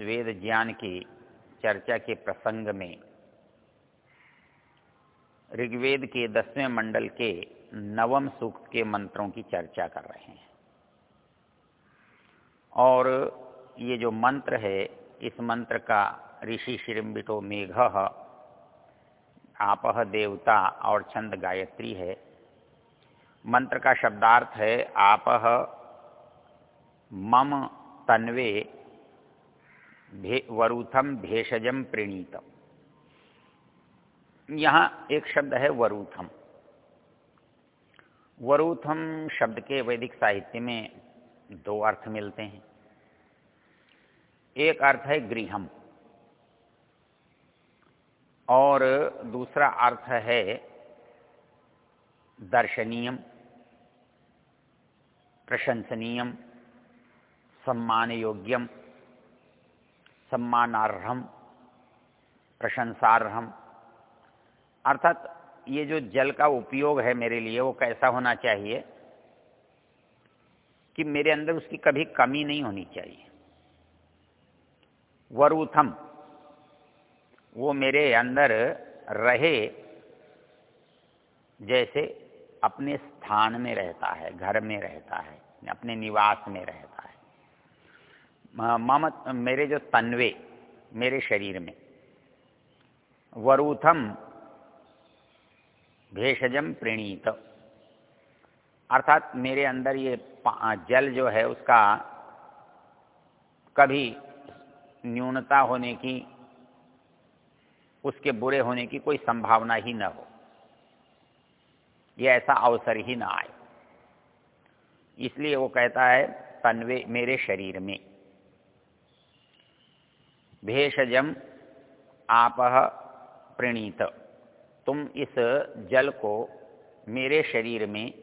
वेद ज्ञान की चर्चा के प्रसंग में ऋग्वेद के दसवें मंडल के नवम सूक्त के मंत्रों की चर्चा कर रहे हैं। और ये जो मंत्र है, इस मंत्र का ऋषि श्रीम्बिटो मेघ आपह देवता और छंद गायत्री है। मंत्र का शब्दार्थ है आपह मम तन्वे भे, वरूथम भेषजम प्रणीतम। यहाँ एक शब्द है वरूथम। वरूथम शब्द के वैदिक साहित्य में दो अर्थ मिलते हैं। एक अर्थ है गृहम। और दूसरा अर्थ है दर्शनीयम प्रशंसनीयम सम्मान योग्यम सम्मानार्हम, प्रशंसार्हम। अर्थात ये जो जल का उपयोग है मेरे लिए, वो कैसा होना चाहिए कि मेरे अंदर उसकी कभी कमी नहीं होनी चाहिए। वरूथम, वो मेरे अंदर रहे जैसे अपने स्थान में रहता है, घर में रहता है, अपने निवास में रहता है। मम, मेरे जो तन्वे, मेरे शरीर में। वरूथम भेषजम प्रणीत। अर्थात मेरे अंदर ये जल जो है, उसका कभी न्यूनता होने की, उसके बुरे होने की कोई संभावना ही न हो। ये ऐसा अवसर ही ना आए। इसलिए वो कहता है, तन्वे मेरे शरीर में। भेषजम आपह प्रणीत। तुम इस जल को मेरे शरीर में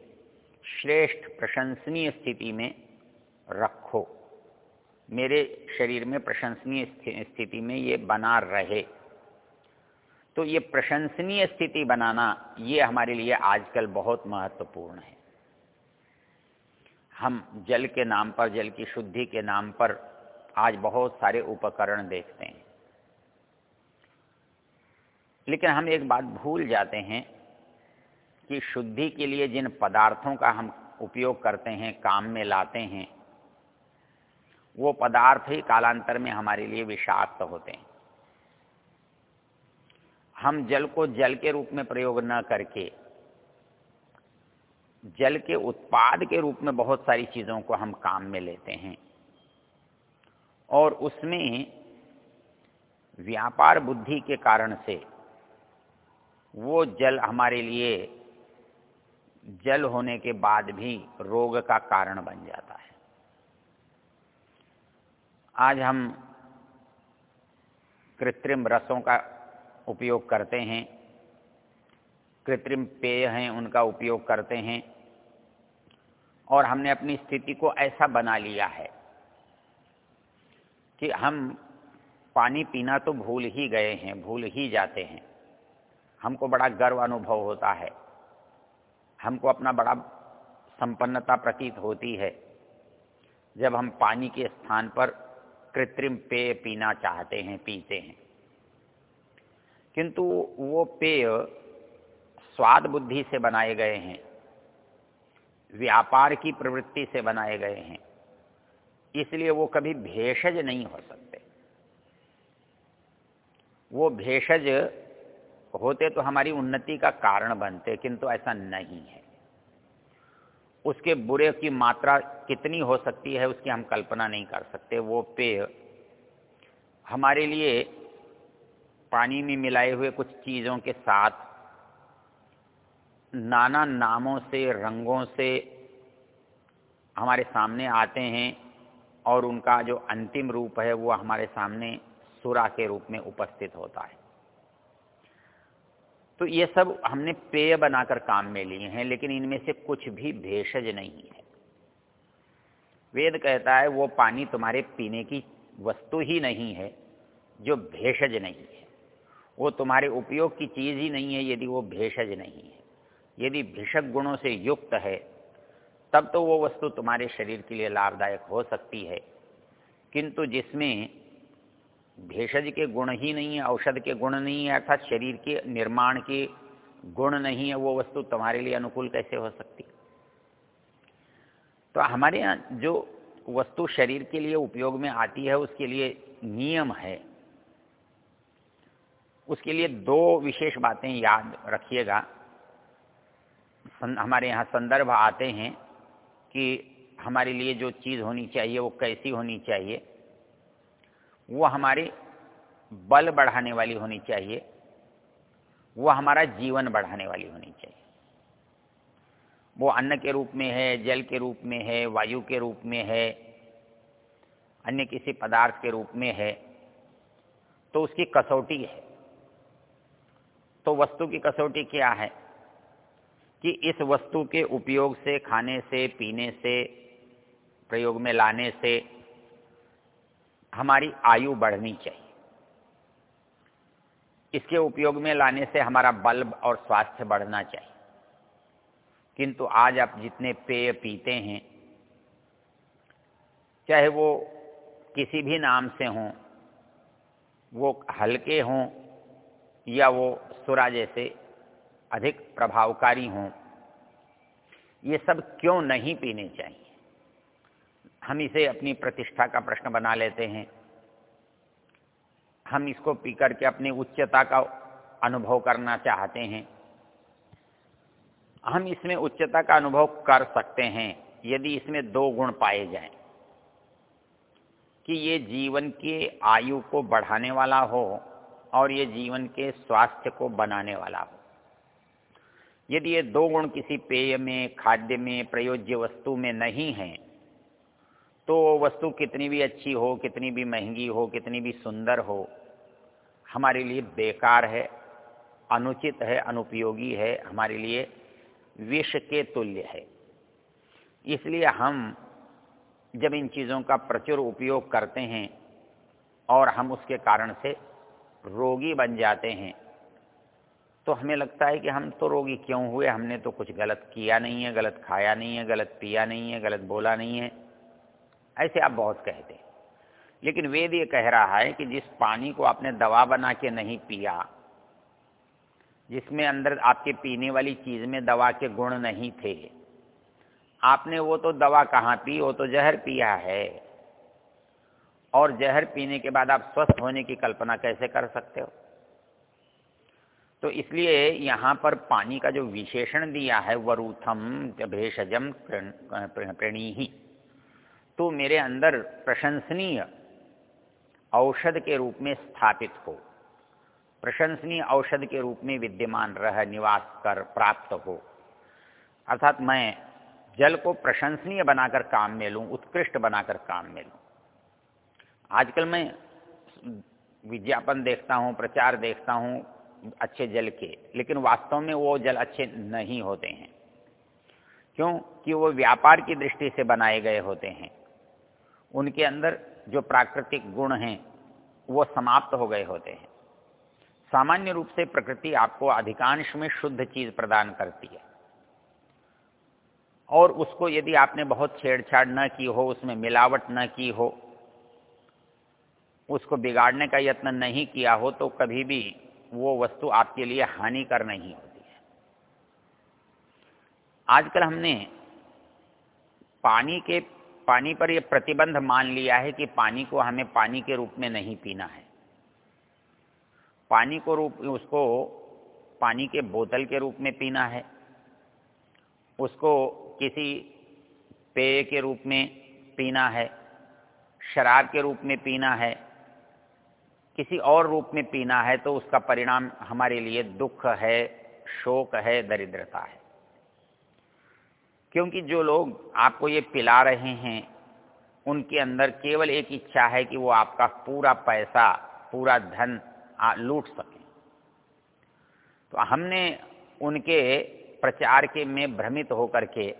श्रेष्ठ प्रशंसनीय स्थिति में रखो। मेरे शरीर में प्रशंसनीय स्थिति में ये बना रहे। तो ये प्रशंसनीय स्थिति बनाना, ये हमारे लिए आजकल बहुत महत्वपूर्ण है। हम जल के नाम पर, जल की शुद्धि के नाम पर आज बहुत सारे उपकरण देखते हैं। लेकिन हम एक बात भूल जाते हैं कि शुद्धि के लिए जिन पदार्थों का हम उपयोग करते हैं, काम में लाते हैं, वो पदार्थ ही कालांतर में हमारे लिए विषाक्त होते हैं। हम जल को जल के रूप में प्रयोग न करके, जल के उत्पाद के रूप में बहुत सारी चीज़ों को हम काम में लेते हैं। और उसमें व्यापार बुद्धि के कारण से वो जल हमारे लिए जल होने के बाद भी रोग का कारण बन जाता है। आज हम कृत्रिम रसों का उपयोग करते हैं, कृत्रिम पेय हैं, उनका उपयोग करते हैं और हमने अपनी स्थिति को ऐसा बना लिया है कि हम पानी पीना तो भूल ही गए हैं, भूल ही जाते हैं। हमको बड़ा गर्व अनुभव होता है। हमको अपना बड़ा संपन्नता प्रतीत होती है जब हम पानी के स्थान पर कृत्रिम पेय पीना चाहते हैं, पीते हैं। किंतु वो पेय स्वाद बुद्धि से बनाए गए हैं, व्यापार की प्रवृत्ति से बनाए गए हैं। इसलिए वो कभी भेषज नहीं हो सकते। वो भेषज होते तो हमारी उन्नति का कारण बनते, किंतु ऐसा नहीं है। उसके बुरे की मात्रा कितनी हो सकती है, उसकी हम कल्पना नहीं कर सकते। वो पेय हमारे लिए पानी में मिलाए हुए कुछ चीज़ों के साथ नाना नामों से, रंगों से हमारे सामने आते हैं। और उनका जो अंतिम रूप है वो हमारे सामने सुरा के रूप में उपस्थित होता है। तो ये सब हमने पेय बनाकर काम में लिए हैं, लेकिन इनमें से कुछ भी भेषज नहीं है। वेद कहता है, वो पानी तुम्हारे पीने की वस्तु ही नहीं है, जो भेषज नहीं है। वो तुम्हारे उपयोग की चीज़ ही नहीं है, यदि वो भेषज नहीं है। यदि भिषक गुणों से युक्त है तब तो वो वस्तु तुम्हारे शरीर के लिए लाभदायक हो सकती है। किंतु जिसमें भेषज के गुण ही नहीं है, औषध के गुण नहीं है, अर्थात शरीर के निर्माण के गुण नहीं है, वो वस्तु तुम्हारे लिए अनुकूल कैसे हो सकती? तो हमारे यहाँ जो वस्तु शरीर के लिए उपयोग में आती है, उसके लिए नियम है। उसके लिए दो विशेष बातें याद रखिएगा। हमारे यहाँ संदर्भ आते हैं। कि हमारे लिए जो चीज़ होनी चाहिए, वो कैसी होनी चाहिए, वो हमारे बल बढ़ाने वाली होनी चाहिए, वो हमारा जीवन बढ़ाने वाली होनी चाहिए। वो अन्न के रूप में है, जल के रूप में है, वायु के रूप में है, अन्य किसी पदार्थ के रूप में है तो उसकी कसौटी है। तो वस्तु की कसौटी क्या है? कि इस वस्तु के उपयोग से, खाने से, पीने से, प्रयोग में लाने से हमारी आयु बढ़नी चाहिए। इसके उपयोग में लाने से हमारा बल और स्वास्थ्य बढ़ना चाहिए। किंतु आज आप जितने पेय पीते हैं, चाहे वो किसी भी नाम से हों, वो हल्के हों या वो सुरा जैसे अधिक प्रभावकारी हों। ये सब क्यों नहीं पीने चाहिए? हम इसे अपनी प्रतिष्ठा का प्रश्न बना लेते हैं। हम इसको पी करके अपनी उच्चता का अनुभव करना चाहते हैं। हम इसमें उच्चता का अनुभव कर सकते हैं, यदि इसमें दो गुण पाए जाएँ। कि ये जीवन के आयु को बढ़ाने वाला हो और ये जीवन के स्वास्थ्य को बनाने वाला हो। यदि ये दो गुण किसी पेय में, खाद्य में, प्रयोज्य वस्तु में नहीं है तो वस्तु कितनी भी अच्छी हो, कितनी भी महँगी हो, कितनी भी सुंदर हो, हमारे लिए बेकार है, अनुचित है, अनुपयोगी है, हमारे लिए विष के तुल्य है। इसलिए हम जब इन चीज़ों का प्रचुर उपयोग करते हैं और हम उसके कारण से रोगी बन जाते हैं तो हमें लगता है कि हम तो रोगी क्यों हुए? हमने तो कुछ गलत किया नहीं है, गलत खाया नहीं है, गलत पिया नहीं है, गलत बोला नहीं है। ऐसे आप बहुत कहते हैं। लेकिन वेद ये कह रहा है कि जिस पानी को आपने दवा बना के नहीं पिया, जिसमें अंदर आपके पीने वाली चीज़ में दवा के गुण नहीं थे, आपने वो तो दवा कहाँ पी? वो तो जहर पिया है। और जहर पीने के बाद आप स्वस्थ होने की कल्पना कैसे कर सकते हो? तो इसलिए यहाँ पर पानी का जो विशेषण दिया है, वरूथम भेषजम प्रेणी ही तो मेरे अंदर प्रशंसनीय औषध के रूप में स्थापित हो, प्रशंसनीय औषध के रूप में विद्यमान रह, निवास कर, प्राप्त हो। अर्थात मैं जल को प्रशंसनीय बनाकर काम में लूँ, उत्कृष्ट बनाकर काम में लूँ। आजकल मैं विज्ञापन देखता हूँ, प्रचार देखता हूँ अच्छे जल के, लेकिन वास्तव में वो जल अच्छे नहीं होते हैं। क्यों? कि वो व्यापार की दृष्टि से बनाए गए होते हैं। उनके अंदर जो प्राकृतिक गुण हैं, वो समाप्त हो गए होते हैं। सामान्य रूप से प्रकृति आपको अधिकांश में शुद्ध चीज़ प्रदान करती है। और उसको यदि आपने बहुत छेड़छाड़ न की हो, उसमें मिलावट न की हो, उसको बिगाड़ने का यत्न नहीं किया हो तो कभी भी वो वस्तु आपके लिए हानिकर नहीं होती है। आजकल हमने पानी के, पानी पर यह प्रतिबंध मान लिया है कि पानी को हमें पानी के रूप में नहीं पीना है। पानी को रूप, उसको पानी के बोतल के रूप में पीना है। उसको किसी पेय के रूप में पीना है। शराब के रूप में पीना है। किसी और रूप में पीना है तो उसका परिणाम हमारे लिए दुख है, शोक है, दरिद्रता है। क्योंकि जो लोग आपको ये पिला रहे हैं, उनके अंदर केवल एक इच्छा है कि वो आपका पूरा पैसा, पूरा धन लूट सके। तो हमने उनके प्रचार के में भ्रमित होकर के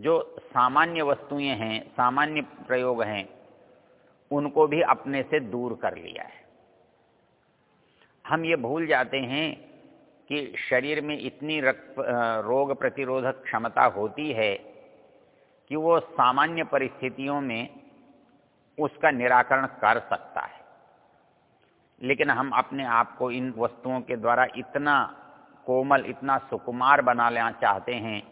जो सामान्य वस्तुएँ हैं, सामान्य प्रयोग हैं उनको भी अपने से दूर कर लिया है। हम ये भूल जाते हैं कि शरीर में इतनी रोग प्रतिरोधक क्षमता होती है कि वो सामान्य परिस्थितियों में उसका निराकरण कर सकता है। लेकिन हम अपने आप को इन वस्तुओं के द्वारा इतना कोमल, इतना सुकुमार बना लेना चाहते हैं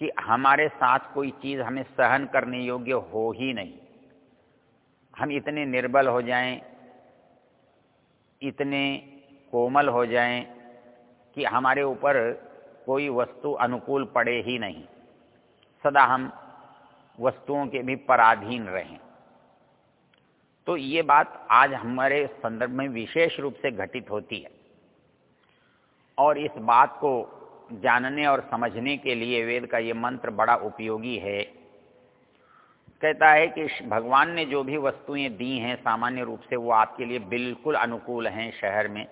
कि हमारे साथ कोई चीज़ हमें सहन करने योग्य हो ही नहीं। हम इतने निर्बल हो जाएँ, इतने कोमल हो जाएँ कि हमारे ऊपर कोई वस्तु अनुकूल पड़े ही नहीं। सदा हम वस्तुओं के भी पराधीन रहें। तो ये बात आज हमारे संदर्भ में विशेष रूप से घटित होती है। और इस बात को जानने और समझने के लिए वेद का ये मंत्र बड़ा उपयोगी है। कहता है कि भगवान ने जो भी वस्तुएँ दी हैं, सामान्य रूप से वो आपके लिए बिल्कुल अनुकूल हैं शहर में,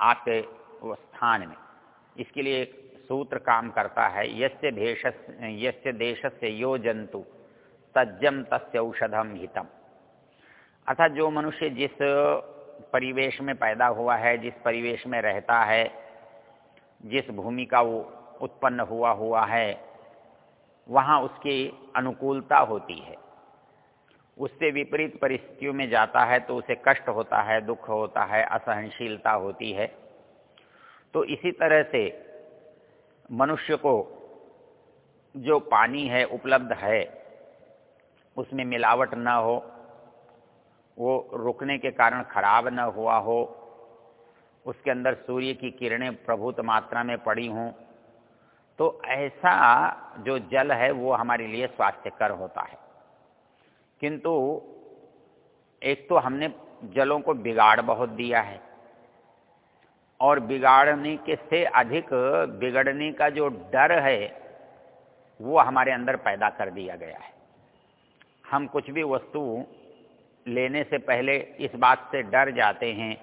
आपके स्थान में। इसके लिए एक सूत्र काम करता है, यस्य भेष यस्य से यो जंतु तज्जम तस्य औषधम हितम। अर्थात जो मनुष्य जिस परिवेश में पैदा हुआ है, जिस परिवेश में रहता है, जिस भूमि का वो उत्पन्न हुआ हुआ है वहाँ उसकी अनुकूलता होती है। उससे विपरीत परिस्थितियों में जाता है तो उसे कष्ट होता है, दुख होता है, असहनशीलता होती है। तो इसी तरह से मनुष्य को जो पानी है, उपलब्ध है, उसमें मिलावट न हो, वो रुकने के कारण खराब न हुआ हो, उसके अंदर सूर्य की किरणें प्रभुत मात्रा में पड़ी हों तो ऐसा जो जल है वो हमारे लिए स्वास्थ्यकर होता है। किंतु एक तो हमने जलों को बिगाड़ बहुत दिया है और बिगाड़ने के से अधिक बिगड़ने का जो डर है वो हमारे अंदर पैदा कर दिया गया है। हम कुछ भी वस्तु लेने से पहले इस बात से डर जाते हैं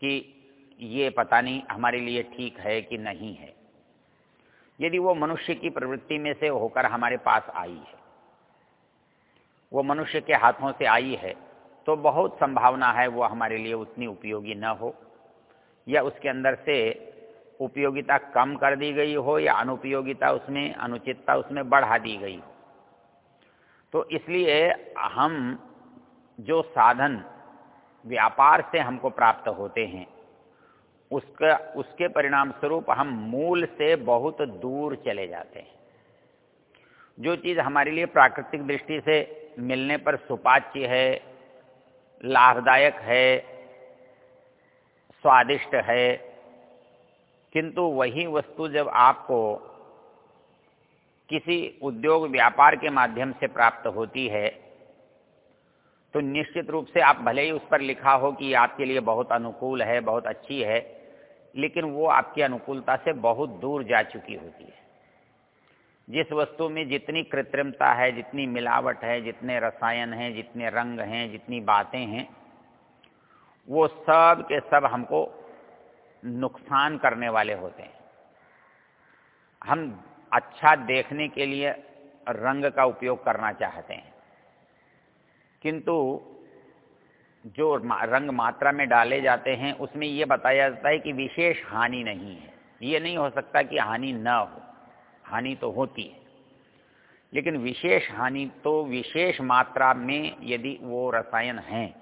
कि ये पता नहीं हमारे लिए ठीक है कि नहीं है। यदि वो मनुष्य की प्रवृत्ति में से होकर हमारे पास आई है, वो मनुष्य के हाथों से आई है तो बहुत संभावना है वो हमारे लिए उतनी उपयोगी न हो, या उसके अंदर से उपयोगिता कम कर दी गई हो, या अनुपयोगिता उसमें, अनुचितता उसमें बढ़ा दी गई हो। तो इसलिए हम जो साधन व्यापार से हमको प्राप्त होते हैं उसका, उसके परिणाम स्वरूप हम मूल से बहुत दूर चले जाते हैं। जो चीज़ हमारे लिए प्राकृतिक दृष्टि से मिलने पर सुपाच्य है, लाभदायक है, स्वादिष्ट है, किंतु वही वस्तु जब आपको किसी उद्योग व्यापार के माध्यम से प्राप्त होती है तो निश्चित रूप से आप भले ही उस पर लिखा हो कि आपके लिए बहुत अनुकूल है, बहुत अच्छी है लेकिन वो आपकी अनुकूलता से बहुत दूर जा चुकी होती है। जिस वस्तु में जितनी कृत्रिमता है, जितनी मिलावट है, जितने रसायन हैं, जितने रंग हैं, जितनी बातें हैं, वो सब के सब हमको नुकसान करने वाले होते हैं। हम अच्छा देखने के लिए रंग का उपयोग करना चाहते हैं। किंतु जो रंग मात्रा में डाले जाते हैं, उसमें ये बताया जाता है कि विशेष हानि नहीं है। ये नहीं हो सकता कि हानि न हो। हानि तो होती है। लेकिन विशेष हानि तो विशेष मात्रा में यदि वो रसायन हैं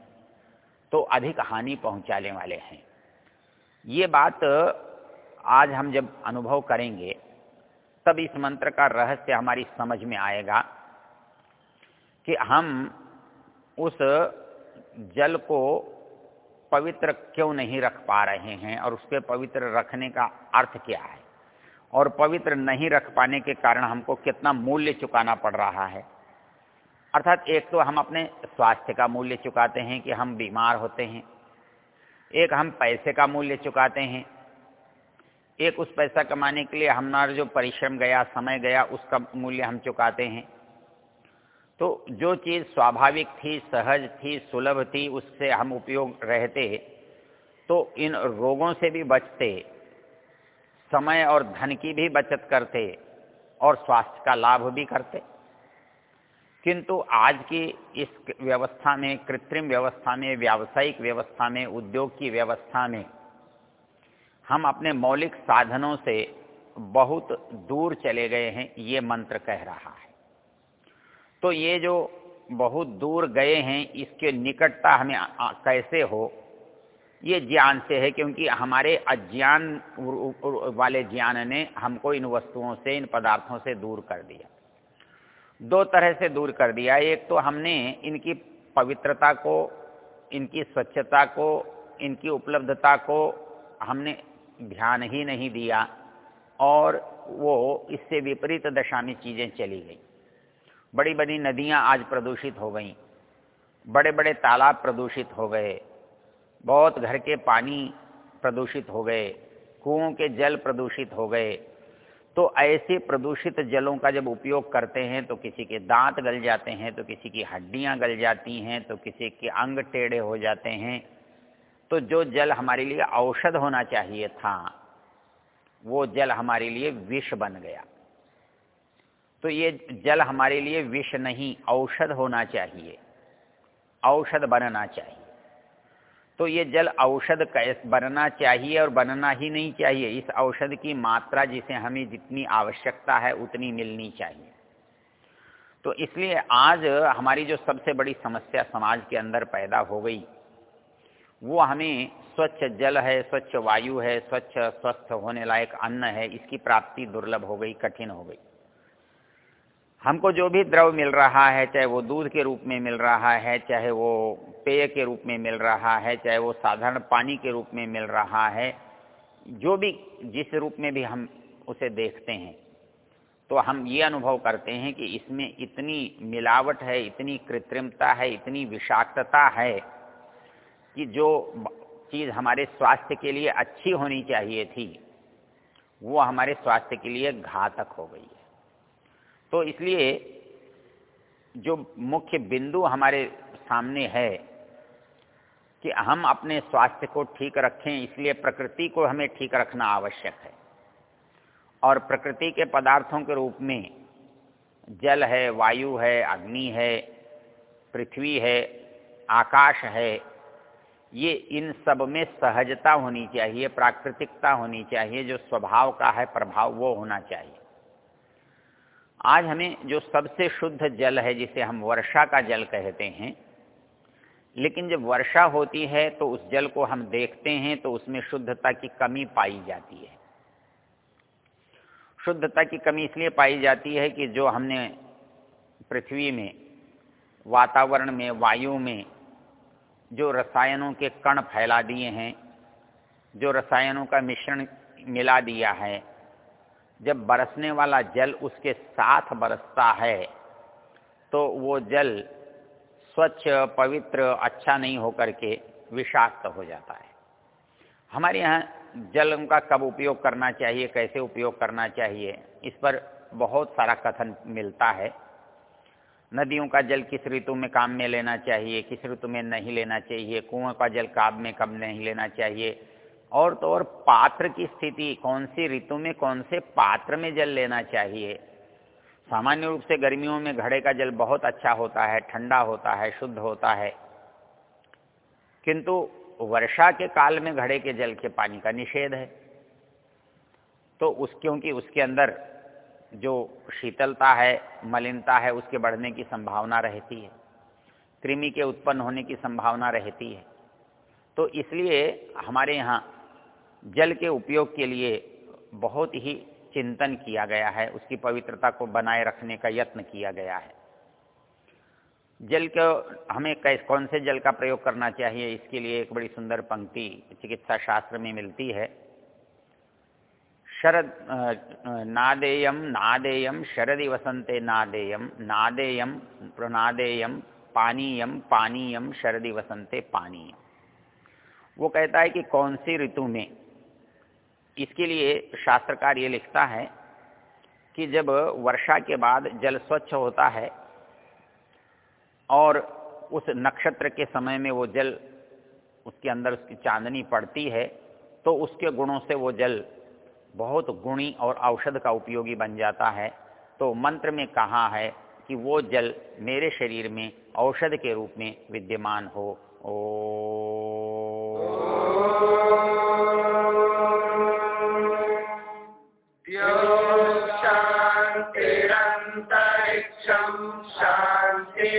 तो अधिक हानि पहुँचाने वाले हैं। ये बात आज हम जब अनुभव करेंगे, तब इस मंत्र का रहस्य हमारी समझ में आएगा कि हम उस जल को पवित्र क्यों नहीं रख पा रहे हैं और उसके पवित्र रखने का अर्थ क्या है? और पवित्र नहीं रख पाने के कारण हमको कितना मूल्य चुकाना पड़ रहा है? अर्थात एक तो हम अपने स्वास्थ्य का मूल्य चुकाते हैं कि हम बीमार होते हैं। एक हम पैसे का मूल्य चुकाते हैं। एक उस पैसा कमाने के लिए हमारा जो परिश्रम गया, समय गया, उसका मूल्य हम चुकाते हैं। तो जो चीज़ स्वाभाविक थी, सहज थी, सुलभ थी, उससे हम उपयोग रहते तो इन रोगों से भी बचते, समय और धन की भी बचत करते और स्वास्थ्य का लाभ भी करते। किंतु आज की इस व्यवस्था में, कृत्रिम व्यवस्था में, व्यावसायिक व्यवस्था में, उद्योग की व्यवस्था में, हम अपने मौलिक साधनों से बहुत दूर चले गए हैं, ये मंत्र कह रहा है। तो ये जो बहुत दूर गए हैं, इसके निकटता हमें कैसे हो? ये ज्ञान से है, क्योंकि हमारे अज्ञान वाले ज्ञान ने हमको इन वस्तुओं से, इन पदार्थों से दूर कर दिया। दो तरह से दूर कर दिया। एक तो हमने इनकी पवित्रता को, इनकी स्वच्छता को, इनकी उपलब्धता को हमने ध्यान ही नहीं दिया, और वो इससे विपरीत दशा में चीज़ें चली गई। बड़ी बड़ी नदियाँ आज प्रदूषित हो गई। बड़े बड़े तालाब प्रदूषित हो गए। बहुत घर के पानी प्रदूषित हो गए। कुओं के जल प्रदूषित हो गए। तो ऐसे प्रदूषित जलों का जब उपयोग करते हैं तो किसी के दांत गल जाते हैं तो किसी की हड्डियाँ गल जाती हैं तो किसी के अंग टेढ़े हो जाते हैं। तो जो जल हमारे लिए औषध होना चाहिए था, वो जल हमारे लिए विष बन गया। तो ये जल हमारे लिए विष नहीं, औषध होना चाहिए। औषध बनना चाहिए। तो ये जल औषध बनना चाहिए और बनना ही नहीं चाहिए। इस औषध की मात्रा जिसे हमें जितनी आवश्यकता है, उतनी मिलनी चाहिए। तो इसलिए आज हमारी जो सबसे बड़ी समस्या समाज के अंदर पैदा हो गई, वो हमें स्वच्छ जल है, स्वच्छ वायु है, स्वच्छ, स्वस्थ होने लायक अन्न है, इसकी प्राप्ति दुर्लभ हो गई, कठिन हो गई। हमको जो भी द्रव मिल रहा है, चाहे वो दूध के रूप में मिल रहा है, चाहे वो पेय के रूप में मिल रहा है, चाहे वो साधारण पानी के रूप में मिल रहा है, जो भी, जिस रूप में भी हम उसे देखते हैं तो हम ये अनुभव करते हैं कि इसमें इतनी मिलावट है, इतनी कृत्रिमता है, इतनी विषाक्तता है, कि जो चीज़ हमारे स्वास्थ्य के लिए अच्छी होनी चाहिए थी, वो हमारे स्वास्थ्य के लिए घातक हो गई तो इसलिए जो मुख्य बिंदु हमारे सामने है कि हम अपने स्वास्थ्य को ठीक रखें, इसलिए प्रकृति को हमें ठीक रखना आवश्यक है। और प्रकृति के पदार्थों के रूप में जल है, वायु है, अग्नि है, पृथ्वी है, आकाश है, ये इन सब में सहजता होनी चाहिए, प्राकृतिकता होनी चाहिए, जो स्वभाव का है, प्रभाव वो होना चाहिए। आज हमें जो सबसे शुद्ध जल है, जिसे हम वर्षा का जल कहते हैं, लेकिन जब वर्षा होती है तो उस जल को हम देखते हैं तो उसमें शुद्धता की कमी पाई जाती है। शुद्धता की कमी इसलिए पाई जाती है कि जो हमने पृथ्वी में, वातावरण में, वायु में, जो रसायनों के कण फैला दिए हैं, जो रसायनों का मिश्रण मिला दिया है जब बरसने वाला जल उसके साथ बरसता है तो वो जल स्वच्छ, पवित्र अच्छा नहीं होकर के विषाक्त हो जाता है। हमारे यहाँ जल का कब उपयोग करना चाहिए, कैसे उपयोग करना चाहिए, इस पर बहुत सारा कथन मिलता है। नदियों का जल किस ऋतु में काम में लेना चाहिए, किस ऋतु में नहीं लेना चाहिए कुओं का जल काब में, कब नहीं लेना चाहिए और तो और पात्र की स्थिति, कौन सी ऋतु में कौन से पात्र में जल लेना चाहिए? सामान्य रूप से गर्मियों में घड़े का जल बहुत अच्छा होता है, ठंडा होता है, शुद्ध होता है। किंतु वर्षा के काल में घड़े के जल के पानी का निषेध है। तो उस, क्योंकि उसके अंदर जो शीतलता है, मलिनता है, उसके बढ़ने की संभावना रहती है। कृमि के उत्पन्न होने की संभावना रहती है। तो इसलिए हमारे यहाँ जल के उपयोग के लिए बहुत ही चिंतन किया गया है। उसकी पवित्रता को बनाए रखने का यत्न किया गया है। जल को हमें कैस कौन से जल का प्रयोग करना चाहिए, इसके लिए एक बड़ी सुंदर पंक्ति चिकित्सा शास्त्र में मिलती है। शरद नादेयम नादेयम, शरदि वसंते नादेयम नादेयम, प्रनादेयम, पानीयम पानीयम, शरदि वसंते पानीयम। वो कहता है कि कौन सी ऋतु में इसके लिए शास्त्रकार ये लिखता है कि जब वर्षा के बाद जल स्वच्छ होता है और उस नक्षत्र के समय में वो जल उसके अंदर उसकी चांदनी पड़ती है तो उसके गुणों से वो जल बहुत गुणी और औषध का उपयोगी बन जाता है। तो मंत्र में कहा है कि वो जल मेरे शरीर में औषध के रूप में विद्यमान हो। ओ शान्ति